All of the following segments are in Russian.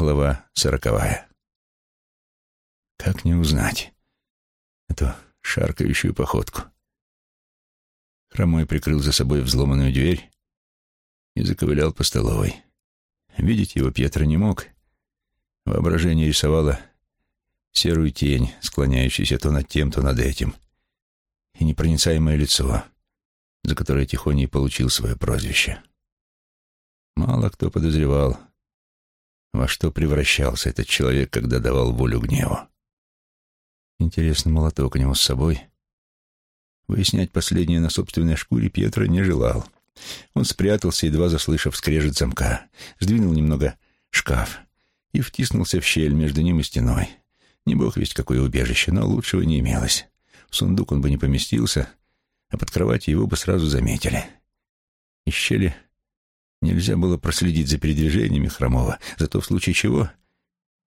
Глава сороковая. Как не узнать эту шаркающую походку? Хромой прикрыл за собой взломанную дверь и заковылял по столовой. Видеть его Пьетро не мог. Воображение рисовало серую тень, склоняющуюся то над тем, то над этим, и непроницаемое лицо, за которое Тихоний получил свое прозвище. Мало кто подозревал, во что превращался этот человек, когда давал волю гневу. Интересно, молоток у него с собой. Выяснять последнее на собственной шкуре Пьетро не желал. Он спрятался, едва заслышав скрежет замка, сдвинул немного шкаф и втиснулся в щель между ним и стеной. Не бог весть какое убежище, но лучшего не имелось. В сундук он бы не поместился, а под кроватью его бы сразу заметили. Из щели нельзя было проследить за передвижениями Хромова, зато в случае чего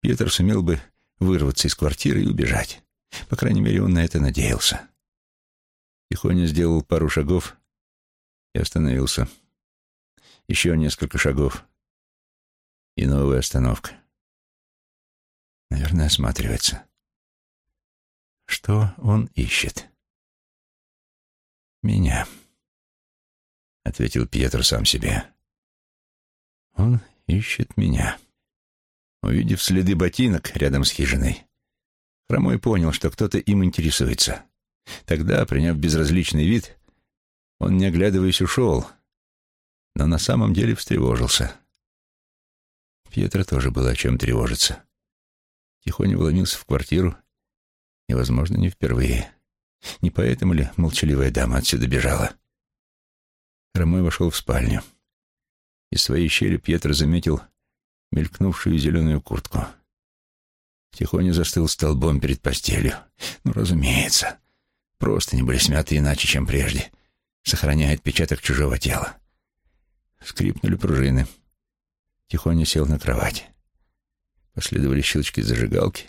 Петр сумел бы вырваться из квартиры и убежать. По крайней мере, он на это надеялся. Тихоня сделал пару шагов и остановился. Еще несколько шагов и новая остановка. Наверное, осматривается. Что он ищет? Меня, — ответил Пьетро сам себе. Он ищет меня. Увидев следы ботинок рядом с хижиной, Хромой понял, что кто-то им интересуется. Тогда, приняв безразличный вид, он, не оглядываясь, ушел, но на самом деле встревожился. Пьетро тоже было о чем тревожиться. Тихоня вломился в квартиру, и, возможно, не впервые. Не поэтому ли молчаливая дама отсюда бежала? Хромой вошел в спальню. Из своей щели Пьетро заметил мелькнувшую зеленую куртку. Тихоня застыл столбом перед постелью. Ну, разумеется. Просто не были смяты иначе, чем прежде. Сохраняет отпечаток чужого тела. Скрипнули пружины. Тихоня сел на кровать. Последовали щелчки зажигалки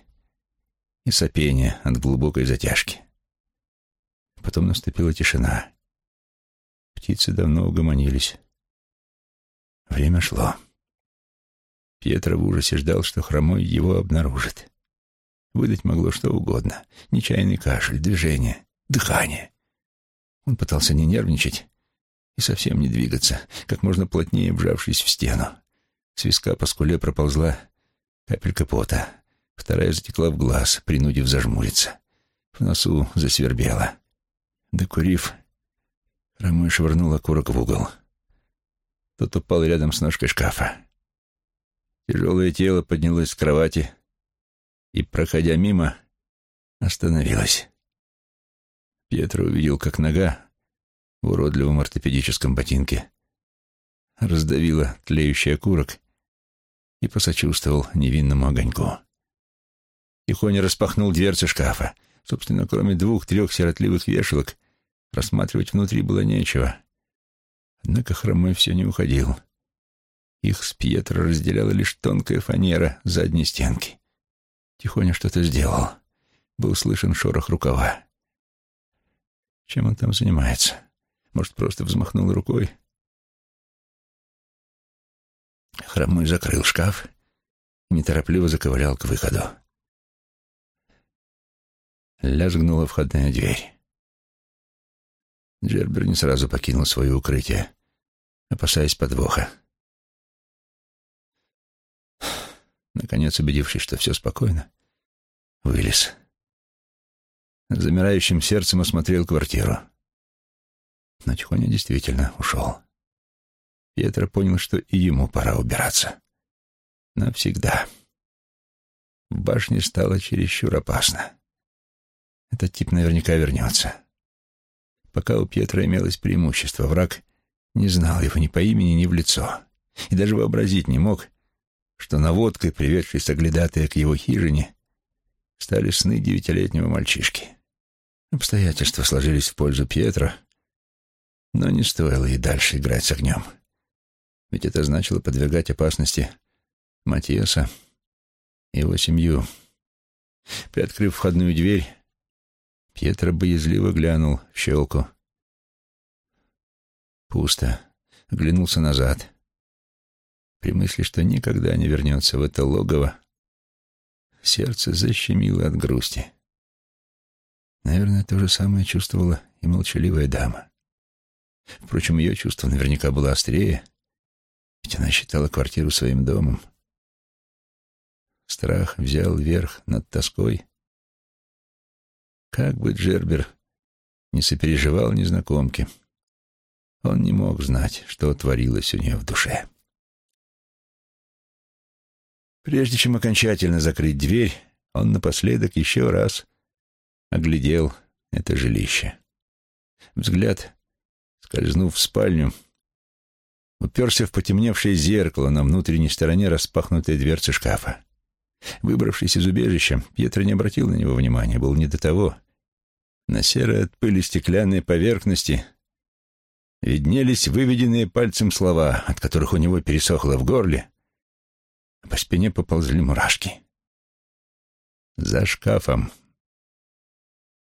и сопение от глубокой затяжки. Потом наступила тишина. Птицы давно угомонились. Время шло. Пьетро в ужасе ждал, что хромой его обнаружит. Выдать могло что угодно. Нечаянный кашель, движение, дыхание. Он пытался не нервничать и совсем не двигаться, как можно плотнее вжавшись в стену. С виска по скуле проползла Капелька пота. Вторая затекла в глаз, принудив зажмуриться. В носу засвербело. Докурив, Ромой швырнул окурок в угол. Тот упал рядом с ножкой шкафа. Тяжелое тело поднялось с кровати и, проходя мимо, остановилось. Пьетро увидел, как нога в уродливом ортопедическом ботинке раздавила тлеющий окурок и посочувствовал невинному огоньку. Тихоня распахнул дверцы шкафа. Собственно, кроме двух-трех сиротливых вешалок, рассматривать внутри было нечего. Однако хромой все не уходил. Их с Пьетро разделяла лишь тонкая фанера задней стенки. Тихоня что-то сделал. Был слышен шорох рукава. Чем он там занимается? Может, просто взмахнул рукой? Хромой закрыл шкаф и неторопливо заковылял к выходу. Лязгнула входная дверь. Джербер не сразу покинул свое укрытие, опасаясь подвоха. Наконец, убедившись, что все спокойно, вылез. Замирающим сердцем осмотрел квартиру. Но Тихоня действительно ушел. Пьетро понял, что и ему пора убираться. Навсегда. В башне стало чересчур опасно. Этот тип наверняка вернется. Пока у Пьетро имелось преимущество, враг не знал его ни по имени, ни в лицо. И даже вообразить не мог, что наводкой, приведшей соглядатая к его хижине, стали сны девятилетнего мальчишки. Обстоятельства сложились в пользу Пьетро, но не стоило и дальше играть с огнем ведь это значило подвергать опасности Матиаса и его семью. Приоткрыв входную дверь, Пьетро боязливо глянул в щелку. Пусто. Оглянулся назад. При мысли, что никогда не вернется в это логово, сердце защемило от грусти. Наверное, то же самое чувствовала и молчаливая дама. Впрочем, ее чувство наверняка было острее, ведь она считала квартиру своим домом. Страх взял верх над тоской. Как бы Джербер не сопереживал незнакомке, он не мог знать, что творилось у нее в душе. Прежде чем окончательно закрыть дверь, он напоследок еще раз оглядел это жилище. Взгляд, скользнув в спальню, уперся в потемневшее зеркало на внутренней стороне распахнутой дверцы шкафа. Выбравшись из убежища, Пьетро не обратил на него внимания, был не до того. На серой от пыли стеклянной поверхности виднелись выведенные пальцем слова, от которых у него пересохло в горле, а по спине поползли мурашки. За шкафом